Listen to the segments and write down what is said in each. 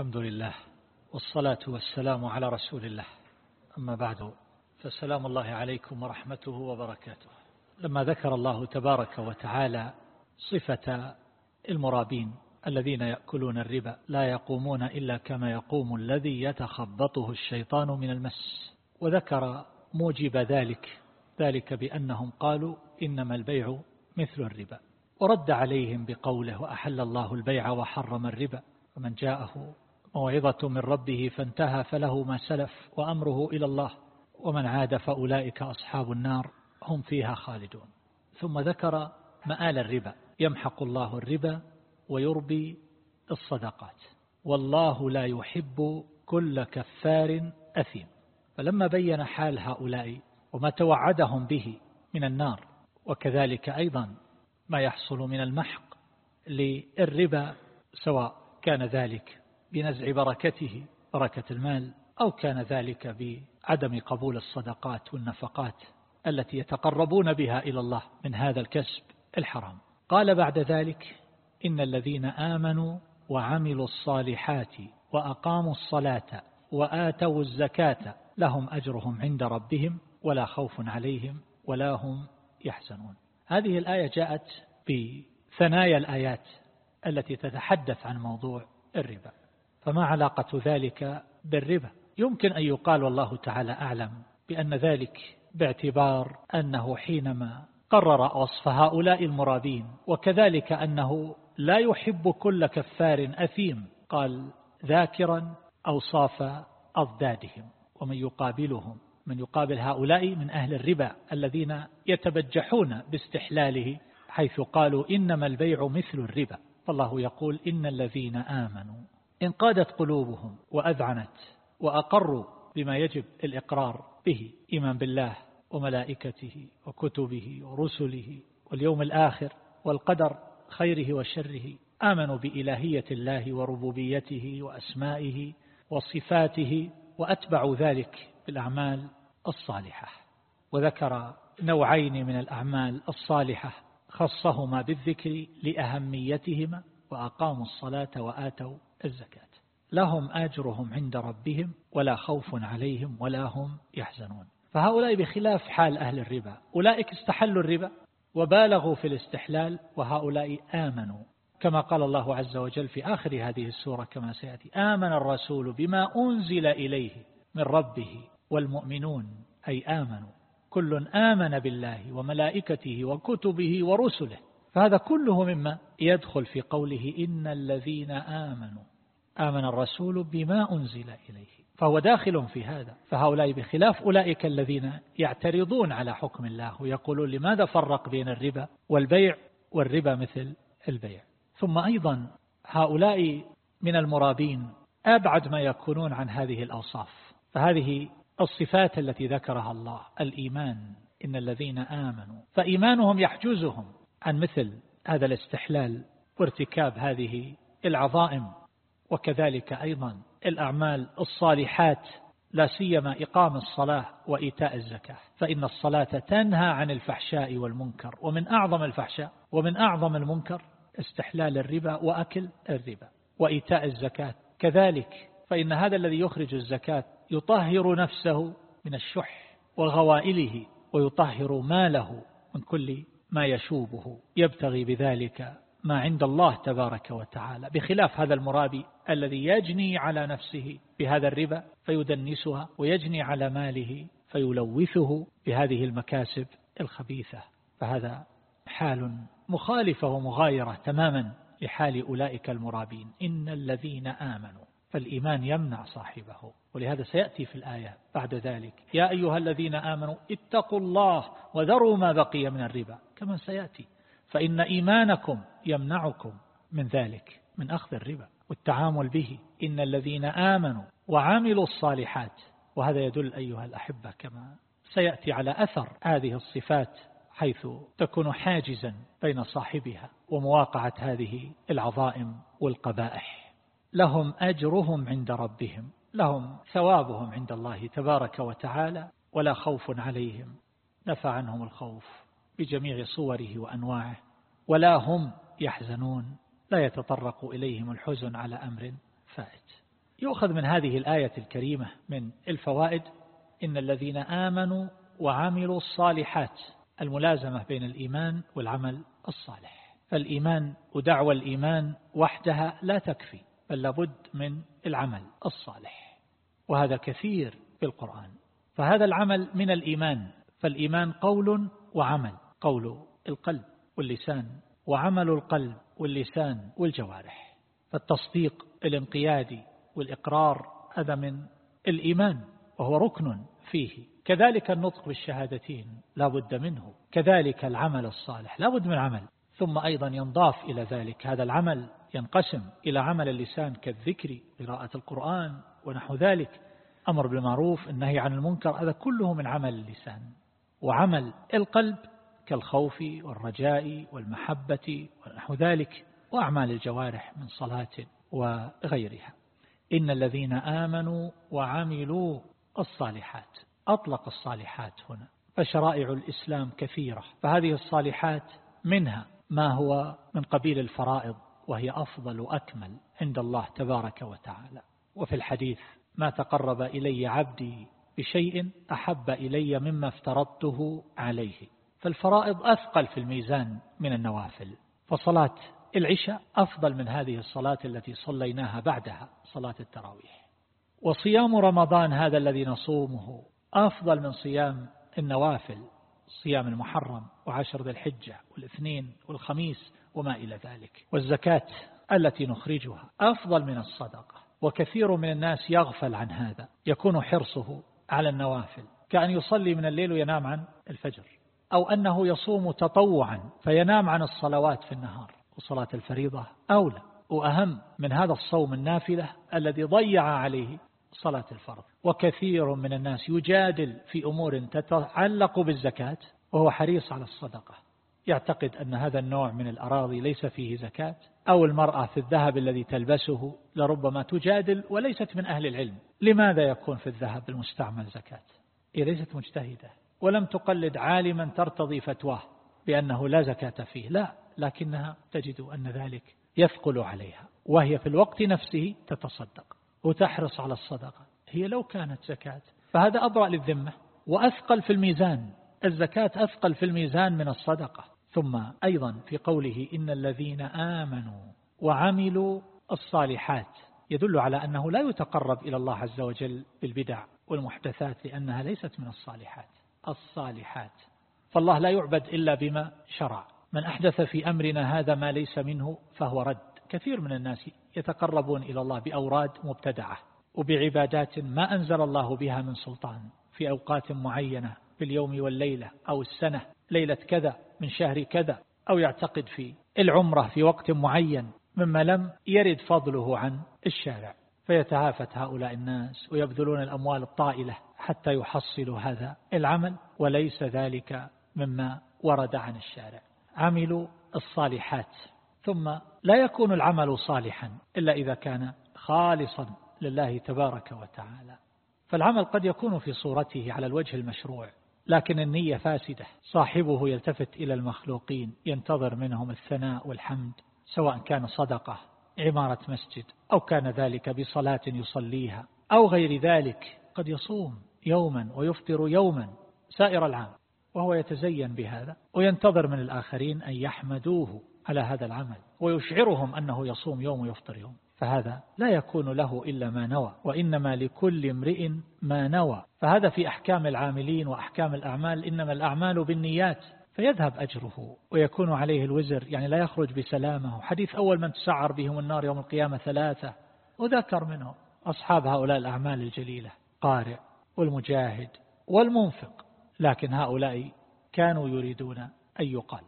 الحمد لله والصلاة والسلام على رسول الله. أما بعد فسلام الله عليكم ورحمته وبركاته. لما ذكر الله تبارك وتعالى صفة المرابين الذين يأكلون الربا لا يقومون إلا كما يقوم الذي يتخبطه الشيطان من المس. وذكر موجب ذلك ذلك بأنهم قالوا إنما البيع مثل الربا. ورد عليهم بقوله وأحل الله البيع وحرم الربا ومن جاءه موعظة من ربه فانتهى فله ما سلف وأمره إلى الله. ومن عاد فأولئك أصحاب النار هم فيها خالدون. ثم ذكر مآل الربا. يمحق الله الربا ويربي الصدقات. والله لا يحب كل كفار أثيم. فلما بين حال هؤلاء وما توعدهم به من النار وكذلك أيضا ما يحصل من المحق للربا سواء كان ذلك بنزع بركته بركة المال أو كان ذلك بعدم قبول الصدقات والنفقات التي يتقربون بها إلى الله من هذا الكسب الحرام. قال بعد ذلك إن الذين آمنوا وعملوا الصالحات وأقاموا الصلاة وآتوا الزكاة لهم أجرهم عند ربهم ولا خوف عليهم ولا هم يحزنون. هذه الآية جاءت بثنايا الآيات التي تتحدث عن موضوع الربا. فما علاقة ذلك بالربا؟ يمكن أن يقال والله تعالى أعلم بأن ذلك باعتبار أنه حينما قرر وصف هؤلاء المرابين وكذلك أنه لا يحب كل كفار أثيم قال ذاكرا أوصاف أضدادهم ومن يقابلهم من يقابل هؤلاء من أهل الربا الذين يتبجحون باستحلاله حيث قالوا إنما البيع مثل الربا فالله يقول إن الذين آمنوا انقادت قلوبهم وأذعنت وأقروا بما يجب الإقرار به إيمان بالله وملائكته وكتبه ورسله واليوم الآخر والقدر خيره وشره آمنوا بإلهية الله وربوبيته وأسمائه وصفاته وأتبعوا ذلك بالأعمال الصالحة. وذكر نوعين من الأعمال الصالحة خصهما بالذكر لأهميتهما وأقاموا الصلاة وآتوا الزكاة. لهم أجرهم عند ربهم ولا خوف عليهم ولا هم يحزنون. فهؤلاء بخلاف حال أهل الربا أولئك استحلوا الربا وبالغوا في الاستحلال وهؤلاء آمنوا. كما قال الله عز وجل في آخر هذه السورة كما سيأتي آمن الرسول بما أنزل إليه من ربه والمؤمنون أي آمنوا. كل آمن بالله وملائكته وكتبه ورسله. فهذا كله مما يدخل في قوله إن الذين آمنوا. آمن الرسول بما أنزل إليه فهو داخل في هذا فهؤلاء بخلاف أولئك الذين يعترضون على حكم الله ويقولون لماذا فرق بين الربا والبيع والربا مثل البيع. ثم أيضا هؤلاء من المرابين أبعد ما يكونون عن هذه الأوصاف فهذه الصفات التي ذكرها الله الإيمان إن الذين آمنوا فإيمانهم يحجزهم عن مثل هذا الاستحلال وارتكاب هذه العظائم. وكذلك أيضا الأعمال الصالحات لا سيما إقام الصلاة وإيتاء الزكاة. فإن الصلاة تنهى عن الفحشاء والمنكر ومن أعظم الفحشاء ومن أعظم المنكر استحلال الربا وأكل الربا وإيتاء الزكاة. كذلك فإن هذا الذي يخرج الزكاة يطهر نفسه من الشح وغوائله ويطهر ماله من كل ما يشوبه. يبتغي بذلك ما عند الله تبارك وتعالى بخلاف هذا المرابي الذي يجني على نفسه بهذا الربا فيدنسها ويجني على ماله فيلوثه بهذه المكاسب الخبيثة. فهذا حال مخالفة ومغايرة تماما لحال أولئك المرابين. إن الذين آمنوا فالإيمان يمنع صاحبه. ولهذا سيأتي في الآية بعد ذلك. يا أيها الذين آمنوا اتقوا الله وذروا ما بقي من الربا. كما سيأتي. فإن إيمانكم يمنعكم من ذلك من أخذ الربا والتعامل به. إن الذين آمنوا وعملوا الصالحات وهذا يدل أيها الأحبة كما سيأتي على أثر هذه الصفات حيث تكون حاجزا بين صاحبها ومواقعة هذه العظائم والقبائح. لهم أجرهم عند ربهم لهم ثوابهم عند الله تبارك وتعالى ولا خوف عليهم. نفى عنهم الخوف. بجميع صوره وأنواعه ولا هم يحزنون لا يتطرق إليهم الحزن على أمر فائت. يؤخذ من هذه الآية الكريمة من الفوائد إن الذين آمنوا وعملوا الصالحات الملازمة بين الإيمان والعمل الصالح. فالإيمان ودعوى الإيمان وحدها لا تكفي بل لابد من العمل الصالح. وهذا كثير في القرآن. فهذا العمل من الإيمان فالإيمان قول وعمل. قول القلب واللسان وعمل القلب واللسان والجوارح فالتصديق الانقيادي والإقرار هذا من الإيمان وهو ركن فيه. كذلك النطق بالشهادتين لا بد منه كذلك العمل الصالح لا بد من عمل. ثم أيضا ينضاف إلى ذلك هذا العمل ينقسم إلى عمل اللسان كالذكر قراءة القرآن ونحو ذلك أمر بالمعروف النهي عن المنكر هذا كله من عمل اللسان. وعمل القلب كالخوف والرجاء والمحبة ونحو ذلك وأعمال الجوارح من صلاة وغيرها. إن الذين آمنوا وعملوا الصالحات أطلق الصالحات هنا فشرائع الإسلام كثيرة فهذه الصالحات منها ما هو من قبيل الفرائض وهي أفضل وأكمل عند الله تبارك وتعالى. وفي الحديث ما تقرب إلي عبدي بشيء أحب إلي مما افترضته عليه. فالفرائض أثقل في الميزان من النوافل فصلاة العشاء أفضل من هذه الصلاة التي صليناها بعدها صلاة التراويح. وصيام رمضان هذا الذي نصومه أفضل من صيام النوافل صيام المحرم وعشر ذي الحجة والاثنين والخميس وما إلى ذلك. والزكاة التي نخرجها أفضل من الصدقة وكثير من الناس يغفل عن هذا يكون حرصه على النوافل كأن يصلي من الليل وينام عن الفجر. أو أنه يصوم تطوعا فينام عن الصلوات في النهار وصلاة الفريضة أولى وأهم من هذا الصوم النافلة الذي ضيع عليه صلاة الفرض. وكثير من الناس يجادل في أمور تتعلق بالزكاة وهو حريص على الصدقة. يعتقد أن هذا النوع من الأراضي ليس فيه زكاة أو المرأة في الذهب الذي تلبسه لربما تجادل وليست من أهل العلم. لماذا يكون في الذهب المستعمل زكاة؟ هي ليست مجتهدة. ولم تقلد عالما ترتضي فتواه بأنه لا زكاة فيه. لا لكنها تجد أن ذلك يثقل عليها وهي في الوقت نفسه تتصدق وتحرص على الصدقة. هي لو كانت زكاة فهذا أبرأ للذمة وأثقل في الميزان. الزكاة أثقل في الميزان من الصدقة. ثم أيضا في قوله إن الذين آمنوا وعملوا الصالحات يدل على أنه لا يتقرب إلى الله عز وجل بالبدع والمحدثات لأنها ليست من الصالحات. الصالحات. فالله لا يعبد إلا بما شرع. من أحدث في أمرنا هذا ما ليس منه فهو رد. كثير من الناس يتقربون إلى الله بأوراد مبتدعة وبعبادات ما أنزل الله بها من سلطان. في أوقات معينة في اليوم والليلة أو السنة ليلة كذا من شهر كذا أو يعتقد في العمرة في وقت معين مما لم يرد فضله عن الشارع. فيتهافت هؤلاء الناس ويبذلون الأموال الطائلة حتى يحصلوا هذا العمل وليس ذلك مما ورد عن الشارع. عملوا الصالحات ثم لا يكون العمل صالحا إلا إذا كان خالصا لله تبارك وتعالى. فالعمل قد يكون في صورته على الوجه المشروع لكن النية فاسدة. صاحبه يلتفت إلى المخلوقين ينتظر منهم الثناء والحمد سواء كان صدقة عمارة مسجد أو كان ذلك بصلاة يصليها أو غير ذلك قد يصوم. يوما ويفطر يوما سائر العام وهو يتزين بهذا وينتظر من الآخرين أن يحمدوه على هذا العمل ويشعرهم أنه يصوم يوم ويفطر يوم. فهذا لا يكون له إلا ما نوى وإنما لكل امرئ ما نوى. فهذا في أحكام العاملين وأحكام الأعمال إنما الأعمال بالنيات فيذهب أجره ويكون عليه الوزر يعني لا يخرج بسلامه. حديث أول من تسعر بهم النار يوم القيامة ثلاثة وذكر منهم أصحاب هؤلاء الأعمال الجليلة. قارئ. والمجاهد والمنفق لكن هؤلاء كانوا يريدون أن يقال.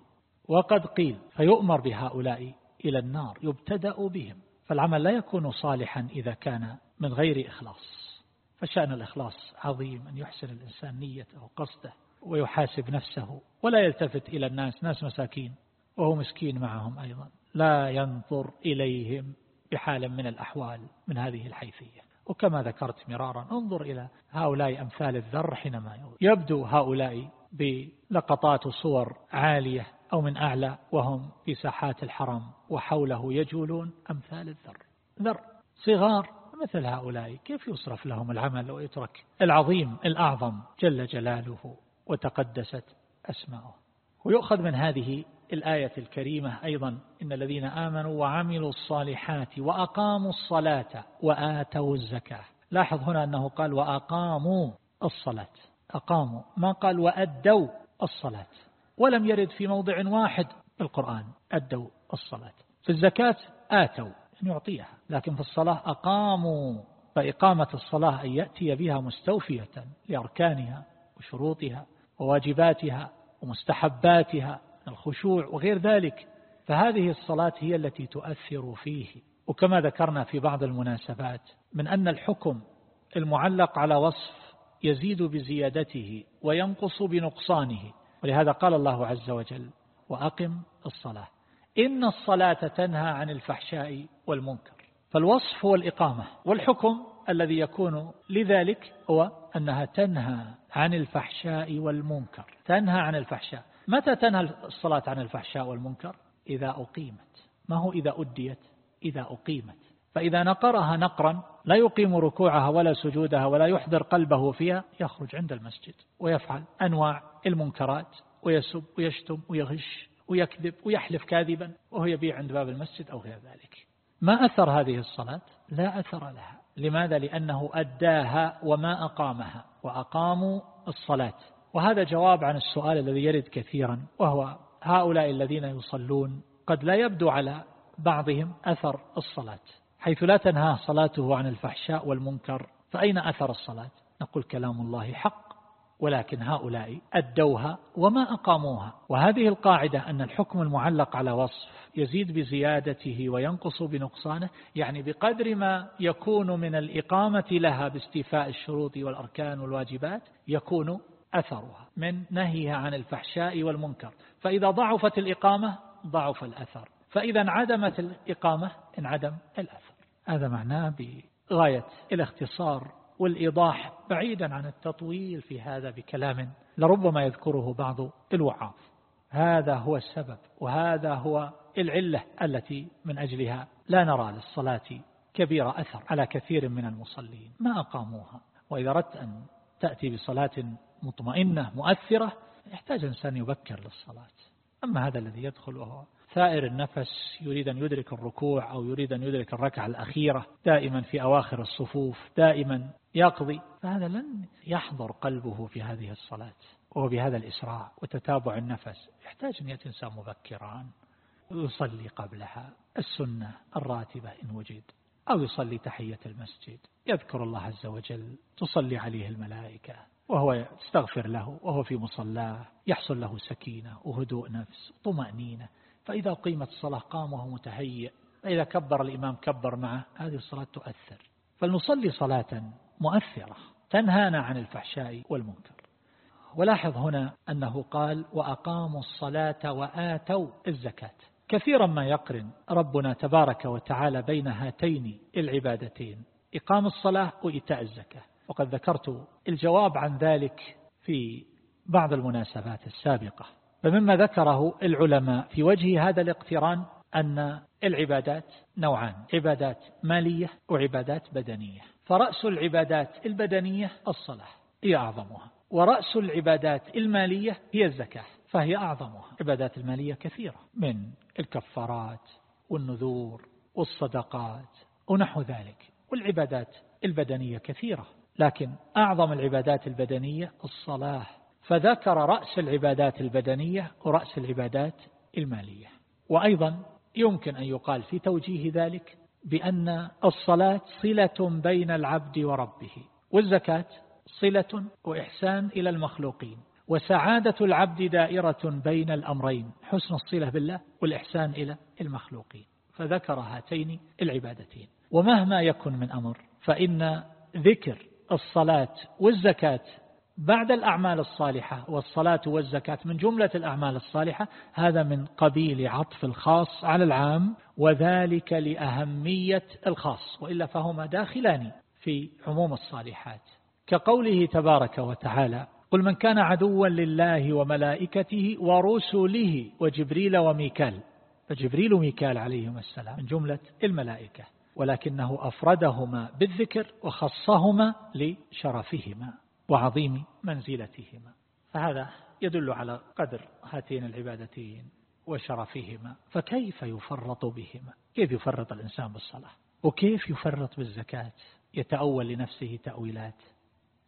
وقد قيل فيؤمر بهؤلاء إلى النار يبتدأ بهم. فالعمل لا يكون صالحا إذا كان من غير إخلاص. فشأن الإخلاص عظيم أن يحسن الإنسان نيته وقصده ويحاسب نفسه ولا يلتفت إلى الناس ناس مساكين وهو مسكين معهم أيضا. لا ينظر إليهم بحال من الأحوال من هذه الحيثية. وكما ذكرت مرارا انظر إلى هؤلاء أمثال الذر حينما يبدو هؤلاء بلقطات صور عالية أو من أعلى وهم في ساحات الحرم وحوله يجولون أمثال الذر. ذر صغار مثل هؤلاء كيف يصرف لهم العمل ويترك العظيم الأعظم جل جلاله وتقدست أسماؤه؟ ويؤخذ من هذه الآية الكريمة أيضا إن الذين آمنوا وعملوا الصالحات وأقاموا الصلاة وآتوا الزكاة. لاحظ هنا أنه قال وأقاموا الصلاة. أقاموا. ما قال وأدوا الصلاة. ولم يرد في موضع واحد في القرآن. أدوا الصلاة. في الزكاة آتوا أن يعطيها. لكن في الصلاة أقاموا. فإقامة الصلاة أن يأتي بها مستوفية لأركانها وشروطها وواجباتها ومستحباتها الخشوع وغير ذلك فهذه الصلاة هي التي تؤثر فيه. وكما ذكرنا في بعض المناسبات من أن الحكم المعلق على وصف يزيد بزيادته وينقص بنقصانه. ولهذا قال الله عز وجل وأقم الصلاة. إن الصلاة تنهى عن الفحشاء والمنكر. فالوصف هو الإقامة والحكم الذي يكون لذلك هو أنها تنهى عن الفحشاء والمنكر. تنهى عن الفحشاء. متى تنهى الصلاة عن الفحشاء والمنكر؟ إذا أقيمت. ما هو إذا أديت؟ إذا أقيمت. فإذا نقرها نقرا لا يقيم ركوعها ولا سجودها ولا يحضر قلبه فيها يخرج عند المسجد ويفعل أنواع المنكرات ويسب ويشتم ويغش ويكذب ويحلف كاذبا وهو يبيع عند باب المسجد أو غير ذلك. ما أثر هذه الصلاة؟ لا أثر لها. لماذا؟ لأنه أداها وما أقامها وأقاموا الصلاة. وهذا جواب عن السؤال الذي يرد كثيرا وهو هؤلاء الذين يصلون قد لا يبدو على بعضهم أثر الصلاة. حيث لا تنهى صلاته عن الفحشاء والمنكر فأين أثر الصلاة؟ نقول كلام الله حق ولكن هؤلاء أدوها وما أقاموها. وهذه القاعدة أن الحكم المعلق على وصف يزيد بزيادته وينقص بنقصانه يعني بقدر ما يكون من الإقامة لها باستيفاء الشروط والأركان والواجبات يكون أثرها من نهيها عن الفحشاء والمنكر. فإذا ضعفت الإقامة ضعف الأثر. فإذا انعدمت الإقامة انعدم الأثر. هذا معناه بغاية الاختصار والإيضاح بعيدا عن التطويل في هذا بكلام لربما يذكره بعض الوعاظ. هذا هو السبب وهذا هو العلة التي من أجلها لا نرى للصلاة كبير أثر على كثير من المصلين. ما أقاموها؟ وإذا أردت أن تأتي بصلاة مطمئنة مؤثرة يحتاج إنسان يبكر للصلاة. أما هذا الذي يدخل وهو ثائر النفس يريد أن يدرك الركوع أو يريد أن يدرك الركعة الأخيرة دائما في أواخر الصفوف دائما يقضي فهذا لن يحضر قلبه في هذه الصلاة وهو بهذا الإسراع وتتابع النفس. يحتاج أن يأتي إنسان مبكرا ويصلي قبلها السنة الراتبة إن وجد. أو يصلي تحية المسجد. يذكر الله عز وجل تصلي عليه الملائكة وهو يستغفر له وهو في مصلاه يحصل له سكينة وهدوء نفس وطمأنينة. فإذا قيمت الصلاة قام وهو متهيئ فإذا كبر الإمام كبر معه هذه الصلاة تؤثر. فلنصلي صلاة مؤثرة تنهانا عن الفحشاء والمنكر. ولاحظ هنا أنه قال وأقاموا الصلاة وآتوا الزكاة. كثيرا ما يقرن ربنا تبارك وتعالى بين هاتين العبادتين إقام الصلاة وإيتاء الزكاة. وقد ذكرت الجواب عن ذلك في بعض المناسبات السابقة. فمما ذكره العلماء في وجه هذا الاقتران أن العبادات نوعان عبادات مالية وعبادات بدنية. فرأس العبادات البدنية الصلاة هي أعظمها. ورأس العبادات المالية هي الزكاة. فهي أعظمها. عبادات المالية كثيرة من الكفارات والنذور والصدقات ونحو ذلك. والعبادات البدنية كثيرة لكن أعظم العبادات البدنية الصلاة. فذكر رأس العبادات البدنية ورأس العبادات المالية. وأيضا يمكن أن يقال في توجيه ذلك بأن الصلاة صلة بين العبد وربه والزكاة صلة وإحسان إلى المخلوقين. وسعادة العبد دائرة بين الأمرين حسن الصلة بالله والإحسان إلى المخلوقين. فذكر هاتين العبادتين. ومهما يكن من أمر فإن ذكر الصلاة والزكاة بعد الأعمال الصالحة والصلاة والزكاة من جملة الأعمال الصالحة هذا من قبيل عطف الخاص على العام وذلك لأهمية الخاص. وإلا فهما داخلان في عموم الصالحات. كقوله تبارك وتعالى قل من كان عدوا لله وملائكته ورسله وجبريل وميكال فجبريل وميكال عليهم السلام من جملة الملائكة ولكنه أفردهما بالذكر وخصهما لشرفهما وعظيم منزلتهما فهذا يدل على قدر هاتين العبادتين وشرفهما فكيف يفرط بهما؟ كيف يفرط الإنسان بالصلاة؟ وكيف يفرط بالزكاة؟ يتأول لنفسه تأويلات.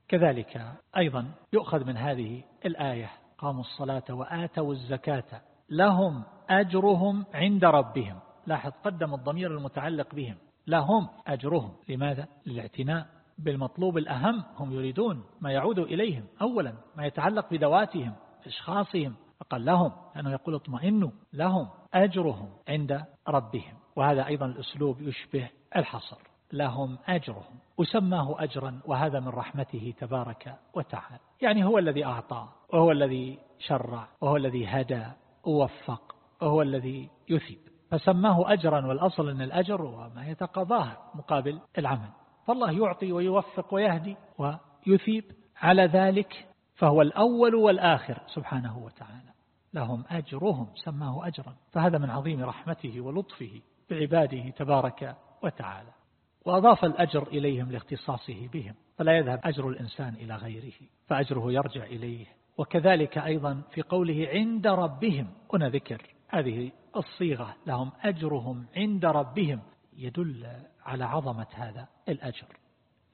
كذلك أيضا يؤخذ من هذه الآية قاموا الصلاة وآتوا الزكاة لهم أجرهم عند ربهم. لاحظ قدم الضمير المتعلق بهم. لهم أجرهم. لماذا؟ للاعتناء بالمطلوب الأهم. هم يريدون ما يعود إليهم. أولا ما يتعلق بذواتهم أشخاصهم. فقال لهم أنه يقول اطمئنوا لهم أجرهم عند ربهم. وهذا أيضا الأسلوب يشبه الحصر. لهم أجرهم وسماه أجرا وهذا من رحمته تبارك وتعالى. يعني هو الذي أعطى وهو الذي شرع وهو الذي هدى ووفق وهو الذي يثيب. فسماه أجرا والأصل أن الأجر هو ما يتقاضاه مقابل العمل. فالله يعطي ويوفق ويهدي ويثيب. على ذلك فهو الأول والآخر سبحانه وتعالى. لهم أجرهم سماه أجرا. فهذا من عظيم رحمته ولطفه بعباده تبارك وتعالى. وأضاف الأجر إليهم لاختصاصه بهم فلا يذهب أجر الإنسان إلى غيره فأجره يرجع إليه وكذلك أيضا في قوله عند ربهم هنا ذكر هذه الصيغة لهم أجرهم عند ربهم يدل على عظمة هذا الأجر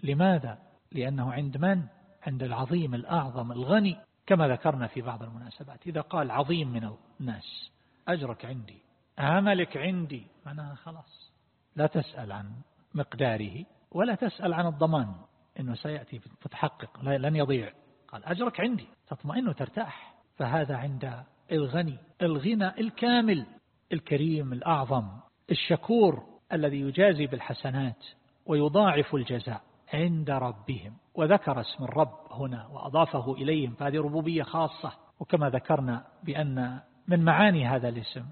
لماذا؟ لأنه عند من؟ عند العظيم الأعظم الغني كما ذكرنا في بعض المناسبات إذا قال عظيم من الناس أجرك عندي عملك عندي معناها خلاص لا تسأل عن مقداره ولا تسأل عن الضمان إنه سيأتي فتحقق لن يضيع. قال أجرك عندي تطمئن وترتاح. فهذا عند الغني الغنى الكامل الكريم الأعظم الشكور الذي يجازي بالحسنات ويضاعف الجزاء عند ربهم. وذكر اسم الرب هنا وأضافه إليهم فهذه ربوبية خاصة. وكما ذكرنا بأن من معاني هذا الاسم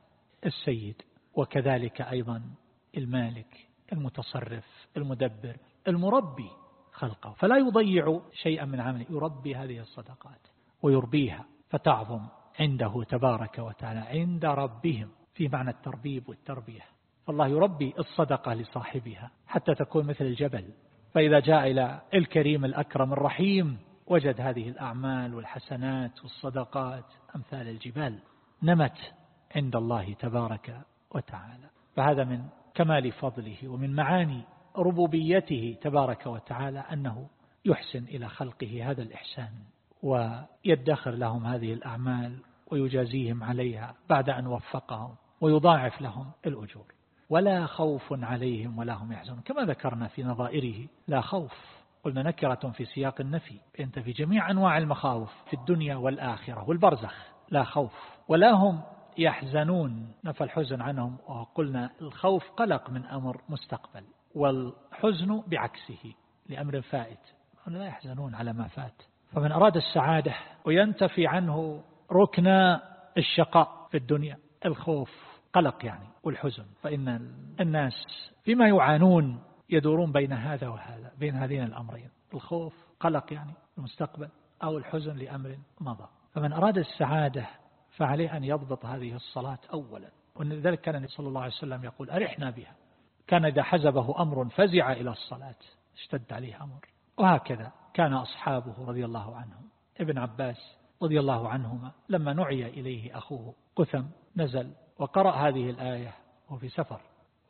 السيد وكذلك أيضا المالك. المتصرف المدبر المربي خلقه فلا يضيع شيئا من عمله يربي هذه الصدقات ويربيها فتعظم عنده تبارك وتعالى عند ربهم في معنى التربيب والتربية. فالله يربي الصدقة لصاحبها حتى تكون مثل الجبل. فإذا جاء إلى الكريم الأكرم الرحيم وجد هذه الأعمال والحسنات والصدقات أمثال الجبال نمت عند الله تبارك وتعالى. فهذا من كمال فضله ومن معاني ربوبيته تبارك وتعالى أنه يحسن إلى خلقه هذا الإحسان ويدخر لهم هذه الأعمال ويجازيهم عليها بعد أن وفقهم ويضاعف لهم الأجور. ولا خوف عليهم ولا هم يحزنون. كما ذكرنا في نظائره لا خوف. قلنا نكرة في سياق النفي. أنت في جميع أنواع المخاوف في الدنيا والآخرة والبرزخ لا خوف. ولا هم يحزنون نفى الحزن عنهم وقلنا الخوف قلق من أمر مستقبل والحزن بعكسه لأمر فائت. لا يحزنون على ما فات. فمن أراد السعادة وينتفي عنه ركن الشقاء في الدنيا الخوف قلق يعني والحزن. فإن الناس فيما يعانون يدورون بين هذا وهذا بين هذين الأمرين الخوف قلق يعني المستقبل أو الحزن لأمر مضى. فمن أراد السعادة فعليه أن يضبط هذه الصلاة أولا. ولذلك كان النبي صلى الله عليه وسلم يقول أرحنا بها. كان إذا حزبه أمر فزع إلى الصلاة اشتد عليه أمر. وهكذا كان أصحابه رضي الله عنهم. ابن عباس رضي الله عنهما لما نعي إليه أخوه قثم نزل وقرأ هذه الآية وفي سفر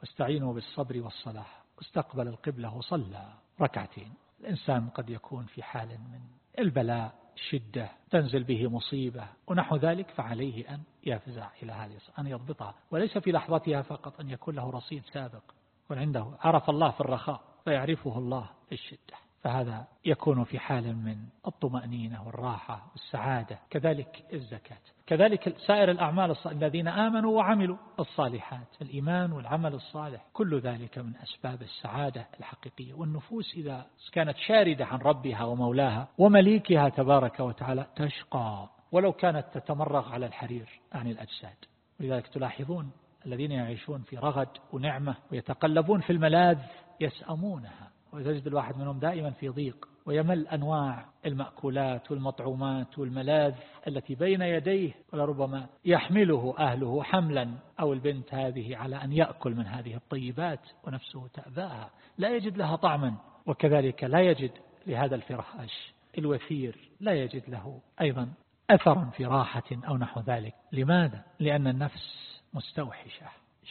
واستعينوا بالصبر والصلاة واستقبل القبلة وصلى ركعتين. الإنسان قد يكون في حال من البلاء شدة تنزل به مصيبة ونحو ذلك فعليه أن يفزع إلى هذه أن يضبطها. وليس في لحظتها فقط أن يكون له رصيد سابق وعنده عرف الله في الرخاء فيعرفه الله في الشدة. فهذا يكون في حال من الطمأنينة والراحة والسعادة. كذلك الزكاة. كذلك سائر الأعمال الذين آمنوا وعملوا الصالحات الإيمان والعمل الصالح كل ذلك من أسباب السعادة الحقيقية. والنفوس إذا كانت شاردة عن ربها ومولاها ومليكها تبارك وتعالى تشقى ولو كانت تتمرغ على الحرير عن الأجساد. ولذلك تلاحظون الذين يعيشون في رغد ونعمة ويتقلبون في الملاذ يسأمونها وتجد الواحد منهم دائما في ضيق. ويمل أنواع المأكولات والمطعومات والملاذ التي بين يديه ولربما يحمله أهله حملا أو البنت هذه على أن يأكل من هذه الطيبات ونفسه تأباها لا يجد لها طعما وكذلك لا يجد لهذا الفراش الوثير لا يجد له أيضا أثرا في راحة أو نحو ذلك. لماذا؟ لأن النفس مستوحشة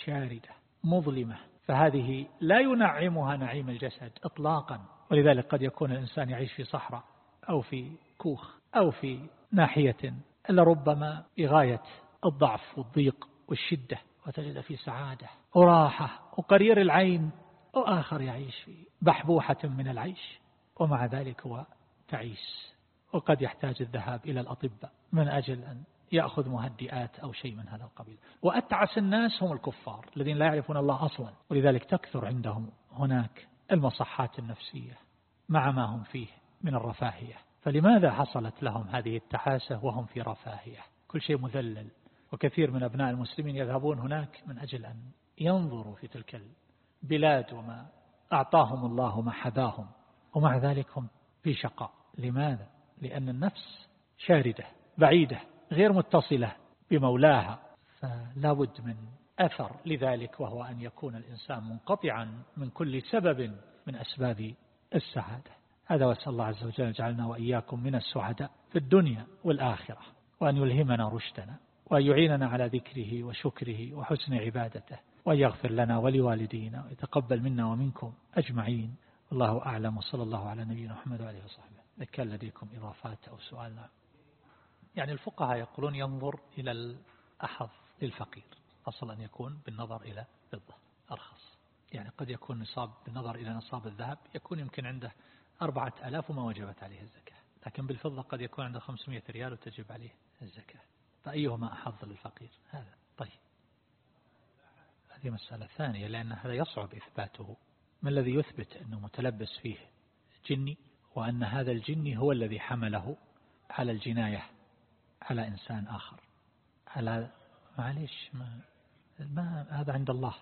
شاردة مظلمة. فهذه لا ينعمها نعيم الجسد إطلاقا. ولذلك قد يكون الإنسان يعيش في صحراء أو في كوخ أو في ناحية إلا ربما بغاية الضعف والضيق والشدة وتجد في سعادة وراحة وقرير العين وآخر يعيش في بحبوحة من العيش. ومع ذلك هو تعيس. وقد يحتاج الذهاب إلى الأطباء من أجل أن يأخذ مهدئات أو شيء من هذا القبيل. وأتعس الناس هم الكفار الذين لا يعرفون الله أصلا. ولذلك تكثر عندهم هناك المصحات النفسية مع ما هم فيه من الرفاهية. فلماذا حصلت لهم هذه التحاسة وهم في رفاهية؟ كل شيء مذلل. وكثير من أبناء المسلمين يذهبون هناك من أجل أن ينظروا في تلك البلاد وما أعطاهم الله وما حباهم ومع ذلك هم في شقاء. لماذا؟ لأن النفس شاردة بعيدة. غير متصلة بمولاها. فلا بد من أثر لذلك وهو أن يكون الإنسان منقطعا من كل سبب من أسباب السعادة. هذا وأسأل الله عز وجل جعلنا وإياكم من السعداء في الدنيا والآخرة وأن يلهمنا رشدنا وأن يعيننا على ذكره وشكره وحسن عبادته وأن يغفر لنا ولوالدينا ويتقبل منا ومنكم أجمعين. والله أعلم وصلى الله على نبينا محمد وعليه وصحبه. كان لديكم إضافات أو سؤال. يعني الفقهاء يقولون ينظر إلى الأحظ للفقير أصل أن يكون بالنظر إلى فضة أرخص. يعني قد يكون نصاب بالنظر إلى نصاب الذهب يكون يمكن عنده أربعة ألاف وما وجبت عليه الزكاة. لكن بالفضة قد يكون عنده 500 ريال وتجب عليه الزكاة. فأيهما أحظ للفقير؟ هذا. طيب. هذه مسألة ثانية لأن هذا يصعب إثباته. ما الذي يثبت أنه متلبس فيه جني وأن هذا الجني هو الذي حمله على الجناية على إنسان آخر. على معليش ما, ما هذا عند الله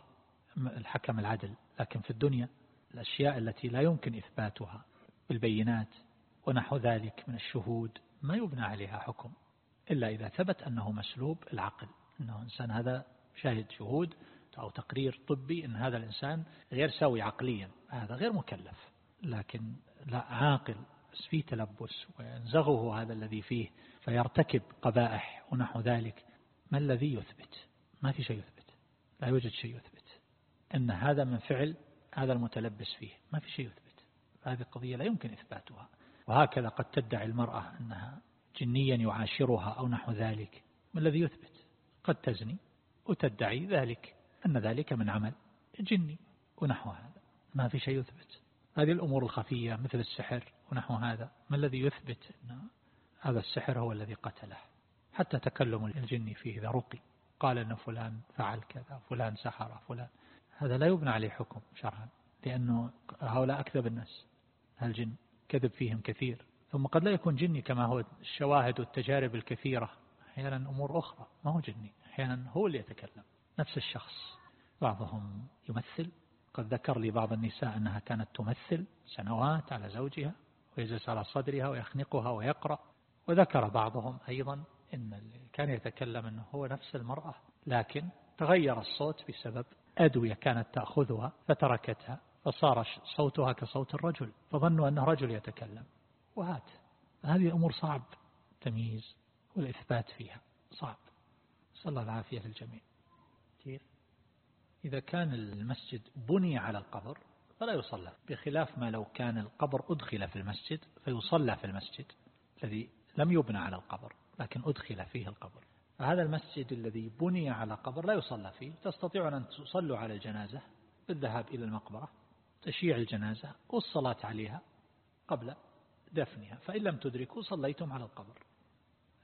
الحكم العدل. لكن في الدنيا الأشياء التي لا يمكن إثباتها بالبينات ونحو ذلك من الشهود ما يبنى عليها حكم. إلا إذا ثبت أنه مسلوب العقل أنه إنسان هذا شاهد شهود أو تقرير طبي أن هذا الإنسان غير سوي عقليا هذا غير مكلف. لكن لا عاقل فيه تلبس وينزغه هذا الذي فيه فيرتكب قبائح ونحو ذلك. ما الذي يثبت؟ ما في شيء يثبت. لا يوجد شيء يثبت. أن هذا من فعل هذا المتلبس فيه. ما في شيء يثبت. هذه القضية لا يمكن إثباتها. وهكذا قد تدعي المرأة أنها جنيا يعاشرها أو نحو ذلك. ما الذي يثبت؟ قد تزني وتدعي ذلك. أن ذلك من عمل جني ونحو هذا. ما في شيء يثبت. هذه الأمور الخفية مثل السحر ونحو هذا. ما الذي يثبت أن هذا السحر هو الذي قتله؟ حتى تكلم الجن فيه إذا رقي قال أن فلان فعل كذا فلان سحر فلان. هذا لا يبنى عليه حكم شرعا لأنه هؤلاء أكذب الناس الجن. كذب فيهم كثير. ثم قد لا يكون جني كما هو الشواهد والتجارب الكثيرة. أحيانا أمور أخرى ما هو جني. أحيانا هو اللي يتكلم. نفس الشخص. بعضهم يمثل. قد ذكر لي بعض النساء أنها كانت تمثل سنوات على زوجها. ويجلس على صدرها ويخنقها ويقرأ. وذكر بعضهم أيضا إن كان يتكلم أنه هو نفس المرأة لكن تغير الصوت بسبب أدوية كانت تأخذها فتركتها فصار صوتها كصوت الرجل فظنوا أنه رجل يتكلم. وهات. هذه أمور صعب. تمييز والإثبات فيها صعب. صلى الله العافية للجميع. كيف؟ إذا كان المسجد بني على القبر فلا يصلى بخلاف ما لو كان القبر أدخل في المسجد فيصلى في المسجد الذي لم يبنى على القبر لكن أدخل فيه القبر. فهذا المسجد الذي بني على قبر لا يصلى فيه. تستطيعون أن تصلوا على الجنازة بالذهاب إلى المقبرة تشييع الجنازة والصلاة عليها قبل دفنها. فإن لم تدركوا صليتم على القبر.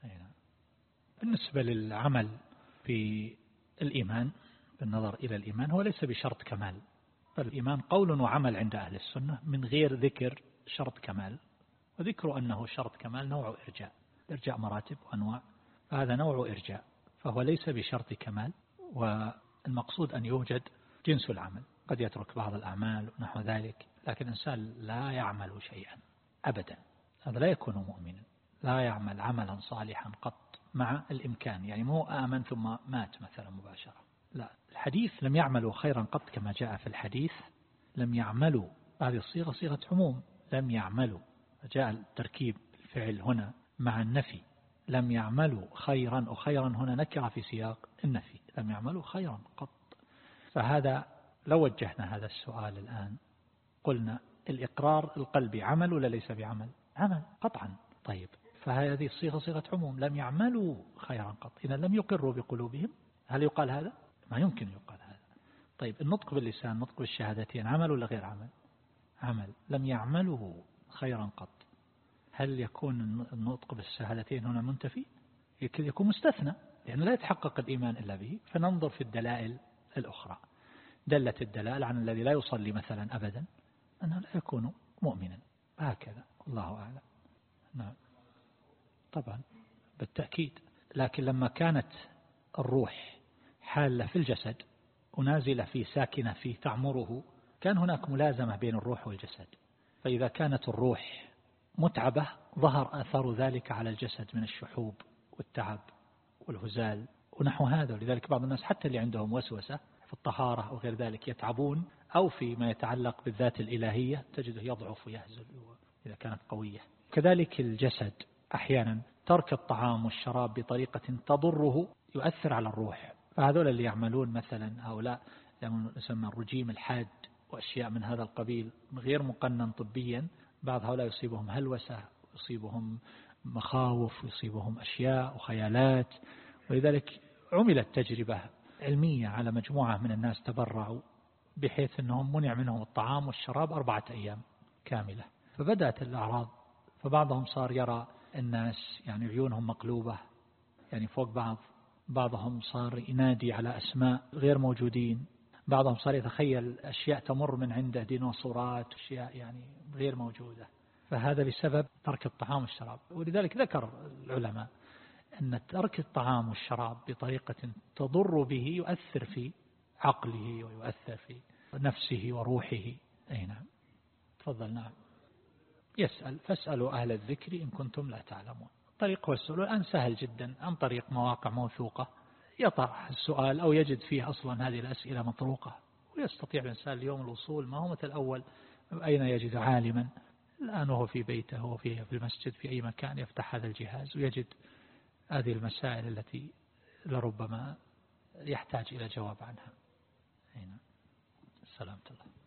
نعم. بالنسبة للعمل في الإيمان بالنظر إلى الإيمان هو ليس بشرط كمال. فالإيمان قول وعمل عند أهل السنة من غير ذكر شرط كمال وذكر أنه شرط كمال نوع إرجاء إرجاء مراتب وأنواع فهذا نوع إرجاء فهو ليس بشرط كمال والمقصود أن يوجد جنس العمل قد يترك بعض الأعمال ونحو ذلك لكن الإنسان لا يعمل شيئا أبدا هذا لا يكون مؤمنا لا يعمل عملا صالحا قط مع الإمكان يعني مو آمن ثم مات مثلا مباشرة. لا الحديث لم يعملوا خيرا قط كما جاء في الحديث. لم يعملوا هذه الصيغة صيغة عموم. لم يعملوا جاء التركيب الفعل هنا مع النفي. لم يعملوا خيرا وخيرا هنا نكر في سياق النفي. لم يعملوا خيرا قط. فهذا لو وجهنا هذا السؤال الآن قلنا الإقرار القلبي عمل ولا ليس بعمل؟ عمل قطعا. طيب فهذه الصيغة صيغة عموم. لم يعملوا خيرا قط. إذا لم يقروا بقلوبهم. هل يقال هذا؟ ما يمكن يقال هذا. طيب النطق باللسان النطق بالشهادتين عمل ولا غير عمل؟ عمل. لم يعملوا خيرا قط. هل يكون النطق بالشهادتين هنا منتفي؟ يكون مستثنى لأنه لا يتحقق الإيمان إلا به. فننظر في الدلائل الأخرى. دلت الدلائل عن الذي لا يصلي مثلا أبدا أنه لا يكون مؤمنا. هكذا. الله أعلم. نعم. طبعا. بالتأكيد. لكن لما كانت الروح حالة في الجسد ونازلة فيه ساكنة فيه تعمره كان هناك ملازمة بين الروح والجسد. فإذا كانت الروح متعبة ظهر أثر ذلك على الجسد من الشحوب والتعب والهزال ونحو هذا. ولذلك بعض الناس حتى اللي عندهم وسوسة في الطهارة أو غير ذلك يتعبون أو فيما يتعلق بالذات الإلهية تجده يضعف ويهزل إذا كانت قوية. كذلك الجسد أحيانا ترك الطعام والشراب بطريقة تضره يؤثر على الروح. فهذول اللي يعملون مثلا هؤلاء يسمى الرجيم الحاد وأشياء من هذا القبيل غير مقنن طبيا بعض هؤلاء يصيبهم هلوسة يصيبهم مخاوف يصيبهم أشياء وخيالات ولذلك عملت تجربة علمية على مجموعة من الناس تبرعوا بحيث أنهم منع منهم الطعام والشراب أربعة أيام كاملة. فبدأت الأعراض فبعضهم صار يرى الناس يعني عيونهم مقلوبة يعني فوق بعض بعضهم صار ينادي على أسماء غير موجودين. بعضهم صار يتخيل أشياء تمر من عنده ديناصورات أشياء يعني غير موجودة. فهذا بسبب ترك الطعام والشراب. ولذلك ذكر العلماء أن ترك الطعام والشراب بطريقة تضر به يؤثر في عقله ويؤثر في نفسه وروحه. أي نعم. تفضل. نعم. يسأل. فاسألوا أهل الذكر إن كنتم لا تعلمون. طريق هو السؤال الآن سهل جدا عن طريق مواقع موثوقة. يطرح السؤال أو يجد فيه أصلا هذه الأسئلة مطروقة. ويستطيع الإنسان اليوم الوصول ما هو مثل الأول؟ أين يجد عالما؟ الآن هو في بيته هو في المسجد في أي مكان يفتح هذا الجهاز ويجد هذه المسائل التي لربما يحتاج إلى جواب عنها. هنا سلامة الله.